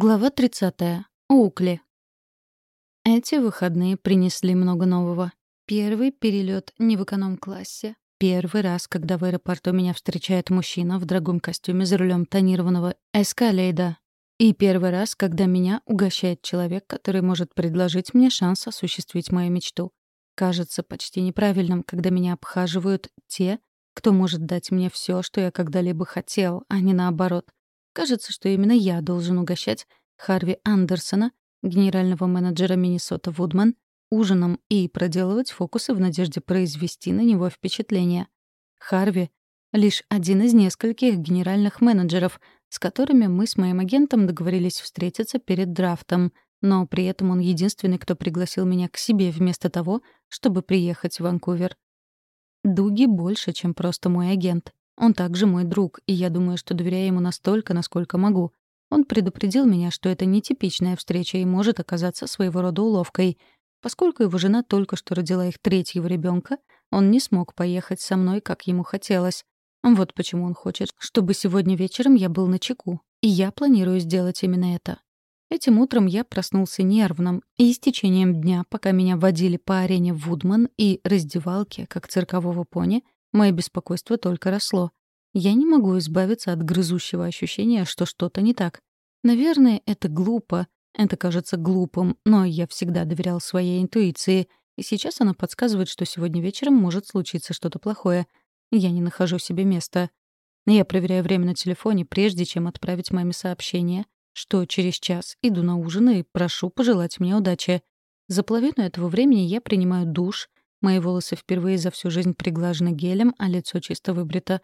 Глава 30. Оукли. Эти выходные принесли много нового. Первый перелет не в эконом-классе. Первый раз, когда в аэропорту меня встречает мужчина в дорогом костюме за рулем тонированного эскалейда. И первый раз, когда меня угощает человек, который может предложить мне шанс осуществить мою мечту. Кажется почти неправильным, когда меня обхаживают те, кто может дать мне все, что я когда-либо хотел, а не наоборот — Кажется, что именно я должен угощать Харви Андерсона, генерального менеджера Миннесота Вудман, ужином и проделывать фокусы в надежде произвести на него впечатление. Харви — лишь один из нескольких генеральных менеджеров, с которыми мы с моим агентом договорились встретиться перед драфтом, но при этом он единственный, кто пригласил меня к себе вместо того, чтобы приехать в Ванкувер. Дуги больше, чем просто мой агент. Он также мой друг, и я думаю, что доверяю ему настолько, насколько могу. Он предупредил меня, что это нетипичная встреча и может оказаться своего рода уловкой. Поскольку его жена только что родила их третьего ребенка, он не смог поехать со мной, как ему хотелось. Вот почему он хочет, чтобы сегодня вечером я был на чеку. И я планирую сделать именно это. Этим утром я проснулся нервным, и с течением дня, пока меня водили по арене Вудман и раздевалке, как циркового пони, Мое беспокойство только росло. Я не могу избавиться от грызущего ощущения, что что-то не так. Наверное, это глупо. Это кажется глупым, но я всегда доверял своей интуиции, и сейчас она подсказывает, что сегодня вечером может случиться что-то плохое. Я не нахожу себе места. Я проверяю время на телефоне, прежде чем отправить маме сообщение, что через час иду на ужин и прошу пожелать мне удачи. За половину этого времени я принимаю душ, Мои волосы впервые за всю жизнь приглажены гелем, а лицо чисто выбрито.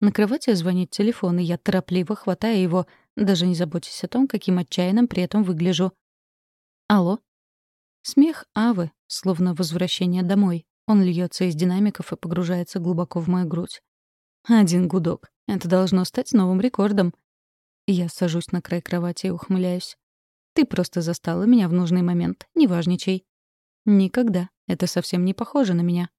На кровати звонит телефон, и я торопливо хватаю его, даже не заботясь о том, каким отчаянным при этом выгляжу. «Алло?» Смех Авы, словно возвращение домой. Он льется из динамиков и погружается глубоко в мою грудь. Один гудок. Это должно стать новым рекордом. Я сажусь на край кровати и ухмыляюсь. Ты просто застала меня в нужный момент. Не важничай. Никогда. Это совсем не похоже на меня.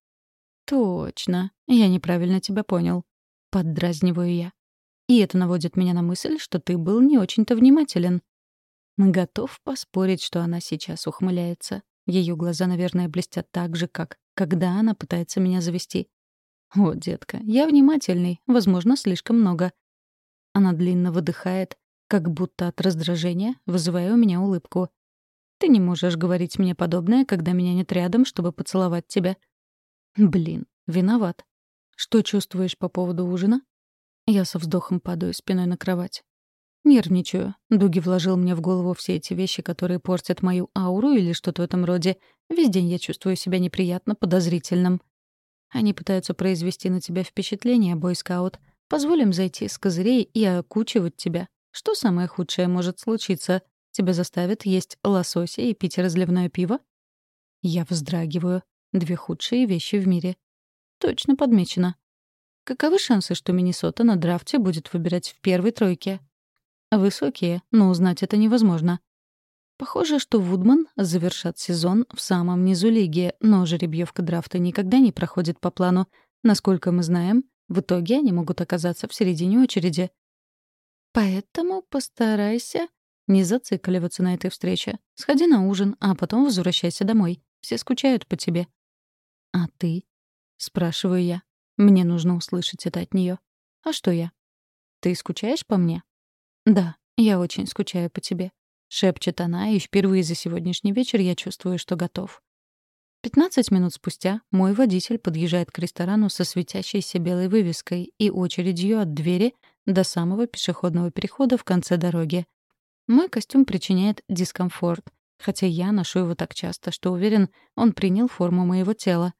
Точно. Я неправильно тебя понял. Поддразниваю я. И это наводит меня на мысль, что ты был не очень-то внимателен. Готов поспорить, что она сейчас ухмыляется. Ее глаза, наверное, блестят так же, как когда она пытается меня завести. «О, детка, я внимательный, возможно, слишком много». Она длинно выдыхает, как будто от раздражения, вызывая у меня улыбку. Ты не можешь говорить мне подобное, когда меня нет рядом, чтобы поцеловать тебя. Блин, виноват. Что чувствуешь по поводу ужина? Я со вздохом падаю спиной на кровать. Нервничаю. Дуги вложил мне в голову все эти вещи, которые портят мою ауру или что-то в этом роде. Весь день я чувствую себя неприятно, подозрительным. Они пытаются произвести на тебя впечатление, бойскаут. Позволим зайти с козырей и окучивать тебя. Что самое худшее может случиться? Тебя заставят есть лосося и пить разливное пиво? Я вздрагиваю. Две худшие вещи в мире. Точно подмечено. Каковы шансы, что Миннесота на драфте будет выбирать в первой тройке? Высокие, но узнать это невозможно. Похоже, что Вудман завершат сезон в самом низу лиги, но жеребьевка драфта никогда не проходит по плану. Насколько мы знаем, в итоге они могут оказаться в середине очереди. Поэтому постарайся не зацикливаться на этой встрече. Сходи на ужин, а потом возвращайся домой. Все скучают по тебе. «А ты?» — спрашиваю я. Мне нужно услышать это от нее. «А что я?» «Ты скучаешь по мне?» «Да, я очень скучаю по тебе», — шепчет она, и впервые за сегодняшний вечер я чувствую, что готов. Пятнадцать минут спустя мой водитель подъезжает к ресторану со светящейся белой вывеской и очередью от двери до самого пешеходного перехода в конце дороги. Мой костюм причиняет дискомфорт, хотя я ношу его так часто, что уверен, он принял форму моего тела.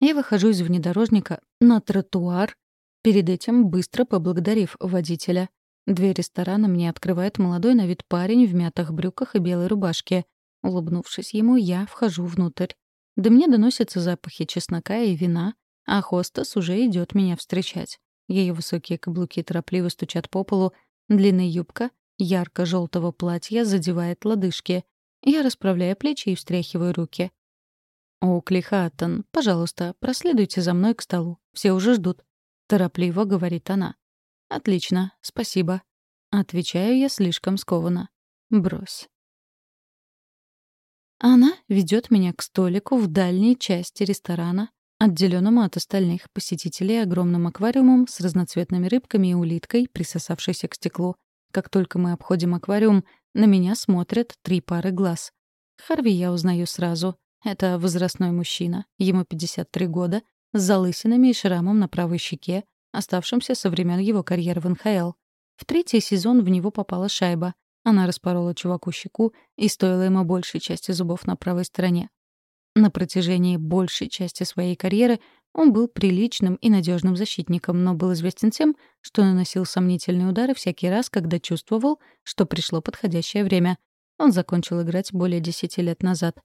Я выхожу из внедорожника на тротуар, перед этим быстро поблагодарив водителя. Дверь ресторана мне открывает молодой на вид парень в мятых брюках и белой рубашке. Улыбнувшись ему, я вхожу внутрь. До меня доносятся запахи чеснока и вина, а хостес уже идет меня встречать. Ее высокие каблуки торопливо стучат по полу, длинная юбка ярко-желтого платья задевает лодыжки. Я расправляю плечи и встряхиваю руки. «Оукли Хаттон, пожалуйста, проследуйте за мной к столу. Все уже ждут», — торопливо говорит она. «Отлично, спасибо». Отвечаю я слишком скованно. Брось. Она ведет меня к столику в дальней части ресторана, отделенному от остальных посетителей огромным аквариумом с разноцветными рыбками и улиткой, присосавшейся к стеклу. Как только мы обходим аквариум, на меня смотрят три пары глаз. Харви я узнаю сразу. Это возрастной мужчина, ему 53 года, с залысинами и шрамом на правой щеке, оставшимся со времен его карьеры в НХЛ. В третий сезон в него попала шайба. Она распорола чуваку щеку и стоила ему большей части зубов на правой стороне. На протяжении большей части своей карьеры он был приличным и надежным защитником, но был известен тем, что наносил сомнительные удары всякий раз, когда чувствовал, что пришло подходящее время. Он закончил играть более десяти лет назад.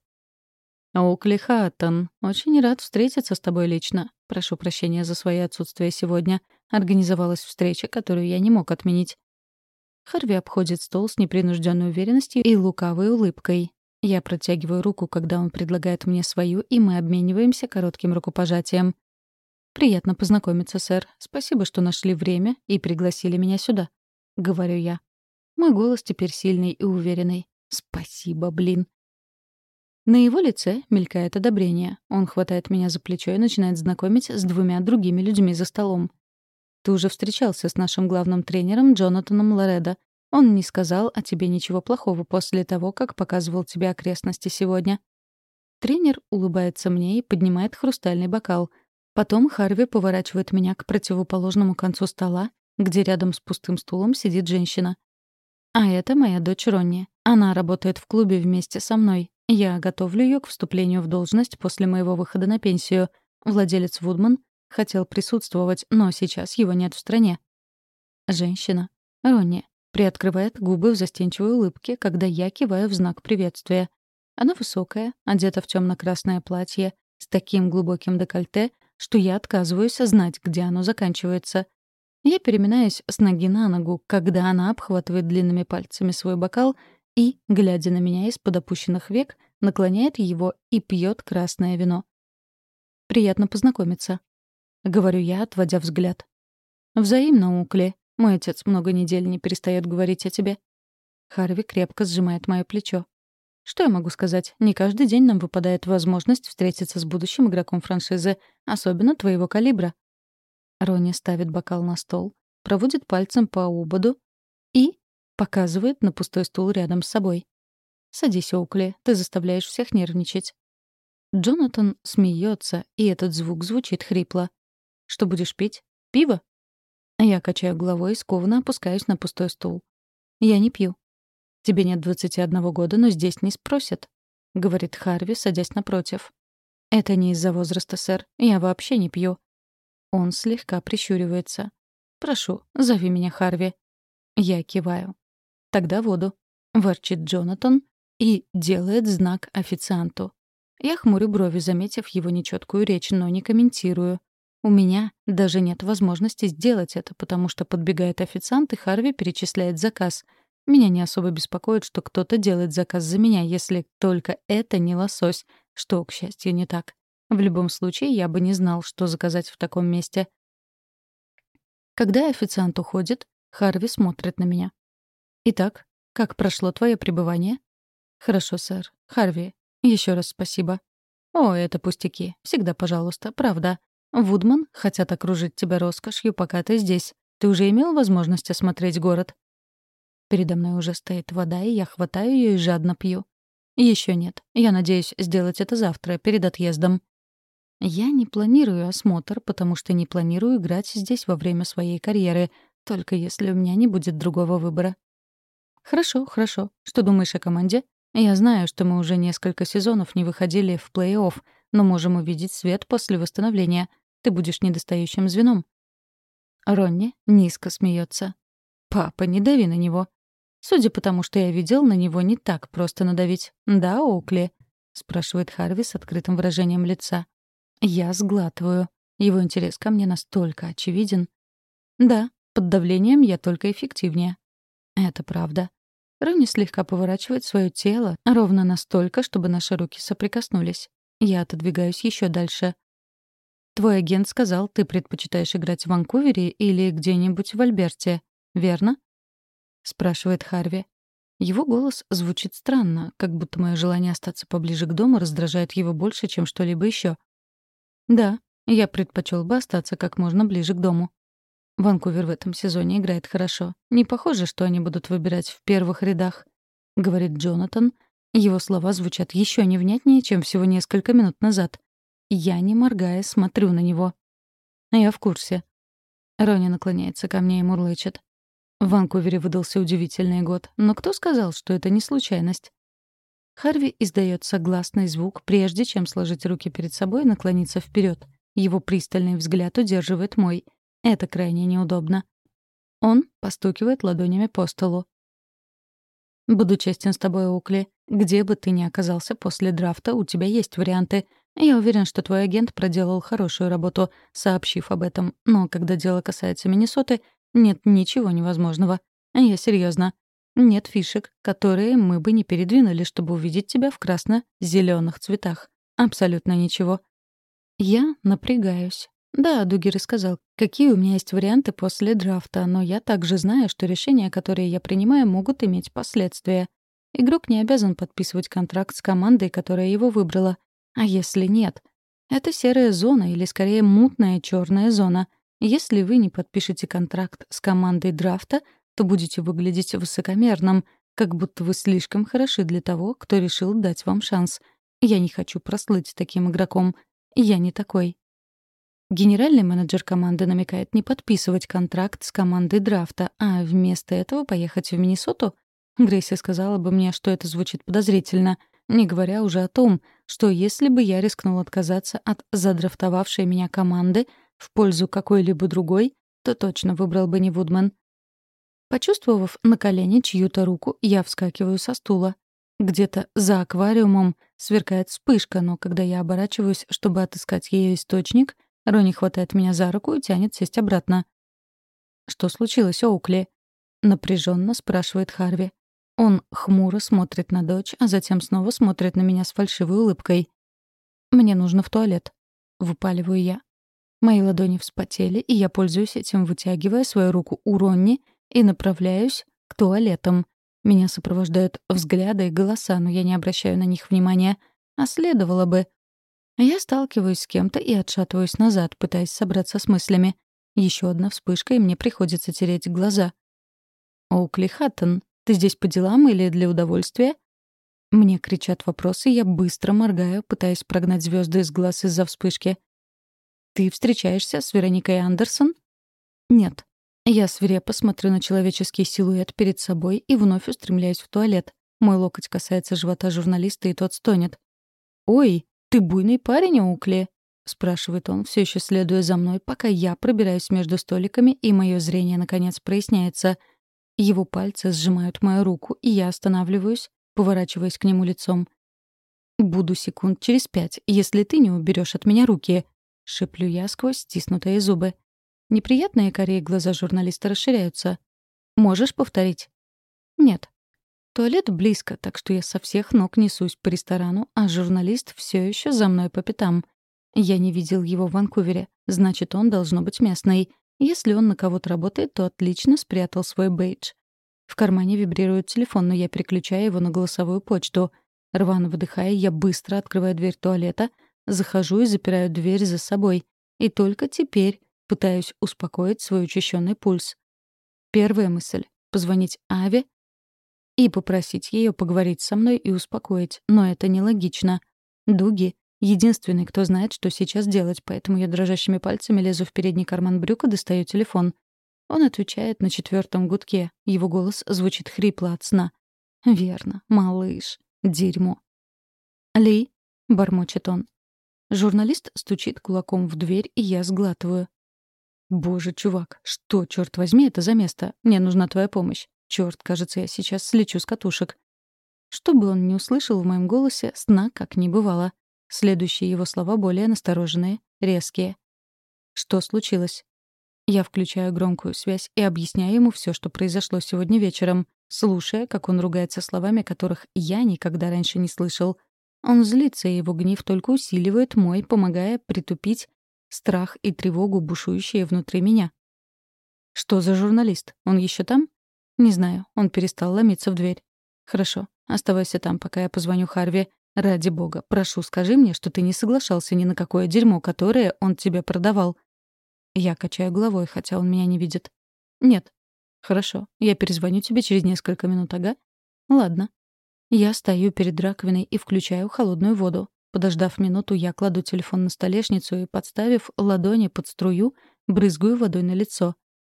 «Оукли Хаттон, очень рад встретиться с тобой лично. Прошу прощения за свое отсутствие сегодня. Организовалась встреча, которую я не мог отменить». Харви обходит стол с непринужденной уверенностью и лукавой улыбкой. Я протягиваю руку, когда он предлагает мне свою, и мы обмениваемся коротким рукопожатием. «Приятно познакомиться, сэр. Спасибо, что нашли время и пригласили меня сюда», — говорю я. Мой голос теперь сильный и уверенный. «Спасибо, блин». На его лице мелькает одобрение. Он хватает меня за плечо и начинает знакомить с двумя другими людьми за столом. «Ты уже встречался с нашим главным тренером Джонатаном Лоредо. Он не сказал о тебе ничего плохого после того, как показывал тебе окрестности сегодня. Тренер улыбается мне и поднимает хрустальный бокал. Потом Харви поворачивает меня к противоположному концу стола, где рядом с пустым стулом сидит женщина. А это моя дочь Ронни. Она работает в клубе вместе со мной. Я готовлю ее к вступлению в должность после моего выхода на пенсию. Владелец Вудман хотел присутствовать, но сейчас его нет в стране. Женщина. Ронни приоткрывает губы в застенчивой улыбке, когда я киваю в знак приветствия. Она высокая, одета в темно-красное платье, с таким глубоким декольте, что я отказываюсь знать, где оно заканчивается. Я переминаюсь с ноги на ногу, когда она обхватывает длинными пальцами свой бокал и, глядя на меня из-под опущенных век, наклоняет его и пьет красное вино. «Приятно познакомиться», — говорю я, отводя взгляд. «Взаимно, Укли», мой отец много недель не перестает говорить о тебе. Харви крепко сжимает мое плечо. Что я могу сказать? Не каждый день нам выпадает возможность встретиться с будущим игроком франшизы, особенно твоего калибра. Ронни ставит бокал на стол, проводит пальцем по ободу и показывает на пустой стул рядом с собой. «Садись, Оукли, ты заставляешь всех нервничать». Джонатан смеется, и этот звук звучит хрипло. «Что будешь пить? Пиво?» Я качаю головой и скованно опускаюсь на пустой стул. «Я не пью». «Тебе нет 21 года, но здесь не спросят», — говорит Харви, садясь напротив. «Это не из-за возраста, сэр. Я вообще не пью». Он слегка прищуривается. «Прошу, зови меня Харви». Я киваю. «Тогда воду», — ворчит Джонатан и делает знак официанту. Я хмурю брови, заметив его нечеткую речь, но не комментирую. У меня даже нет возможности сделать это, потому что подбегает официант, и Харви перечисляет заказ. Меня не особо беспокоит, что кто-то делает заказ за меня, если только это не лосось, что, к счастью, не так. В любом случае, я бы не знал, что заказать в таком месте. Когда официант уходит, Харви смотрит на меня. «Итак, как прошло твое пребывание?» «Хорошо, сэр. Харви, еще раз спасибо». «О, это пустяки. Всегда пожалуйста. Правда. Вудман хотят окружить тебя роскошью, пока ты здесь. Ты уже имел возможность осмотреть город?» Передо мной уже стоит вода, и я хватаю ее и жадно пью. Еще нет. Я надеюсь сделать это завтра, перед отъездом. Я не планирую осмотр, потому что не планирую играть здесь во время своей карьеры, только если у меня не будет другого выбора. Хорошо, хорошо. Что думаешь о команде? Я знаю, что мы уже несколько сезонов не выходили в плей-офф, но можем увидеть свет после восстановления — ты будешь недостающим звеном». Ронни низко смеется. «Папа, не дави на него». «Судя по тому, что я видел, на него не так просто надавить. Да, Оукли?» — спрашивает Харви с открытым выражением лица. Я сглатываю. Его интерес ко мне настолько очевиден. Да, под давлением я только эффективнее. Это правда. Ронни слегка поворачивает свое тело ровно настолько, чтобы наши руки соприкоснулись. Я отодвигаюсь еще дальше. Твой агент сказал, ты предпочитаешь играть в Ванкувере или где-нибудь в Альберте, верно? Спрашивает Харви. Его голос звучит странно, как будто мое желание остаться поближе к дому раздражает его больше, чем что-либо еще. Да, я предпочел бы остаться как можно ближе к дому. Ванкувер в этом сезоне играет хорошо. Не похоже, что они будут выбирать в первых рядах, — говорит Джонатан. Его слова звучат еще невнятнее, чем всего несколько минут назад. Я, не моргая, смотрю на него. Я в курсе. Рони наклоняется ко мне и мурлычет. В Ванкувере выдался удивительный год, но кто сказал, что это не случайность? Харви издает согласный звук, прежде чем сложить руки перед собой и наклониться вперед. Его пристальный взгляд удерживает мой. Это крайне неудобно. Он постукивает ладонями по столу. «Буду честен с тобой, Укли. Где бы ты ни оказался после драфта, у тебя есть варианты. Я уверен, что твой агент проделал хорошую работу, сообщив об этом. Но когда дело касается Миннесоты, нет ничего невозможного. Я серьезно. Нет фишек, которые мы бы не передвинули, чтобы увидеть тебя в красно зеленых цветах. Абсолютно ничего. Я напрягаюсь. Да, Дугер сказал, какие у меня есть варианты после драфта, но я также знаю, что решения, которые я принимаю, могут иметь последствия. Игрок не обязан подписывать контракт с командой, которая его выбрала. А если нет? Это серая зона или, скорее, мутная черная зона — если вы не подпишете контракт с командой драфта, то будете выглядеть высокомерным, как будто вы слишком хороши для того, кто решил дать вам шанс. Я не хочу прослыть таким игроком. Я не такой. Генеральный менеджер команды намекает не подписывать контракт с командой драфта, а вместо этого поехать в Миннесоту. Грейси сказала бы мне, что это звучит подозрительно, не говоря уже о том, что если бы я рискнул отказаться от задрафтовавшей меня команды — в пользу какой-либо другой, то точно выбрал бы не Вудман. Почувствовав на колене чью-то руку, я вскакиваю со стула. Где-то за аквариумом сверкает вспышка, но когда я оборачиваюсь, чтобы отыскать ее источник, Рони хватает меня за руку и тянет сесть обратно. «Что случилось, Оукли?» — напряженно спрашивает Харви. Он хмуро смотрит на дочь, а затем снова смотрит на меня с фальшивой улыбкой. «Мне нужно в туалет», — выпаливаю я. Мои ладони вспотели, и я пользуюсь этим, вытягивая свою руку у Ронни и направляюсь к туалетам. Меня сопровождают взгляды и голоса, но я не обращаю на них внимания. А следовало бы. Я сталкиваюсь с кем-то и отшатываюсь назад, пытаясь собраться с мыслями. Еще одна вспышка, и мне приходится тереть глаза. «Оукли Хаттон, ты здесь по делам или для удовольствия?» Мне кричат вопросы, я быстро моргаю, пытаясь прогнать звезды из глаз из-за вспышки. «Ты встречаешься с Вероникой Андерсон?» «Нет». Я свирепо смотрю на человеческий силуэт перед собой и вновь устремляюсь в туалет. Мой локоть касается живота журналиста, и тот стонет. «Ой, ты буйный парень, Оукли?» — спрашивает он, все еще следуя за мной, пока я пробираюсь между столиками, и мое зрение, наконец, проясняется. Его пальцы сжимают мою руку, и я останавливаюсь, поворачиваясь к нему лицом. «Буду секунд через пять, если ты не уберешь от меня руки», — шеплю я сквозь стиснутые зубы. Неприятные корей глаза журналиста расширяются. «Можешь повторить?» «Нет». Туалет близко, так что я со всех ног несусь по ресторану, а журналист все еще за мной по пятам. Я не видел его в Ванкувере, значит, он должно быть местный. Если он на кого-то работает, то отлично спрятал свой бейдж. В кармане вибрирует телефон, но я переключаю его на голосовую почту. Рвано выдыхая, я быстро открываю дверь туалета — Захожу и запираю дверь за собой. И только теперь пытаюсь успокоить свой учащенный пульс. Первая мысль — позвонить Аве и попросить ее поговорить со мной и успокоить. Но это нелогично. Дуги — единственный, кто знает, что сейчас делать, поэтому я дрожащими пальцами лезу в передний карман брюка, достаю телефон. Он отвечает на четвертом гудке. Его голос звучит хрипло от сна. «Верно, малыш. Дерьмо». «Ли?» — бормочет он. Журналист стучит кулаком в дверь, и я сглатываю. «Боже, чувак, что, черт возьми, это за место? Мне нужна твоя помощь. Черт, кажется, я сейчас слечу с катушек». Что бы он ни услышал в моем голосе, сна как не бывало. Следующие его слова более настороженные, резкие. «Что случилось?» Я включаю громкую связь и объясняю ему все, что произошло сегодня вечером, слушая, как он ругается словами, которых я никогда раньше не слышал — он злится, и его гнев только усиливает мой, помогая притупить страх и тревогу, бушующие внутри меня. Что за журналист? Он еще там? Не знаю, он перестал ломиться в дверь. «Хорошо. Оставайся там, пока я позвоню Харви. Ради бога, прошу, скажи мне, что ты не соглашался ни на какое дерьмо, которое он тебе продавал». Я качаю головой, хотя он меня не видит. «Нет». «Хорошо. Я перезвоню тебе через несколько минут, ага?» «Ладно». Я стою перед раковиной и включаю холодную воду. Подождав минуту, я кладу телефон на столешницу и, подставив ладони под струю, брызгаю водой на лицо.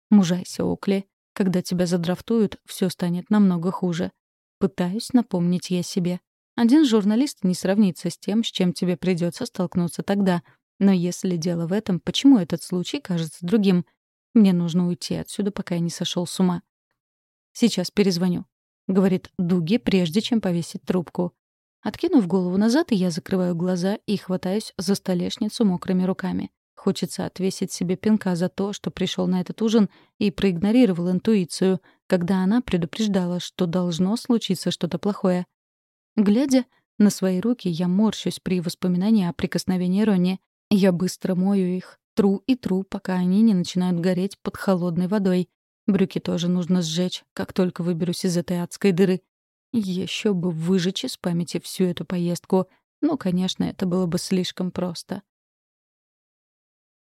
Мужайся, Окли. Когда тебя задрафтуют, все станет намного хуже. Пытаюсь напомнить я себе. Один журналист не сравнится с тем, с чем тебе придется столкнуться тогда. Но если дело в этом, почему этот случай кажется другим? Мне нужно уйти отсюда, пока я не сошел с ума. Сейчас перезвоню. — говорит Дуги, прежде чем повесить трубку. Откинув голову назад, я закрываю глаза и хватаюсь за столешницу мокрыми руками. Хочется отвесить себе пинка за то, что пришел на этот ужин и проигнорировал интуицию, когда она предупреждала, что должно случиться что-то плохое. Глядя на свои руки, я морщусь при воспоминании о прикосновении Ронни. Я быстро мою их, тру и тру, пока они не начинают гореть под холодной водой. Брюки тоже нужно сжечь, как только выберусь из этой адской дыры. Еще бы выжечь из памяти всю эту поездку. Но, конечно, это было бы слишком просто.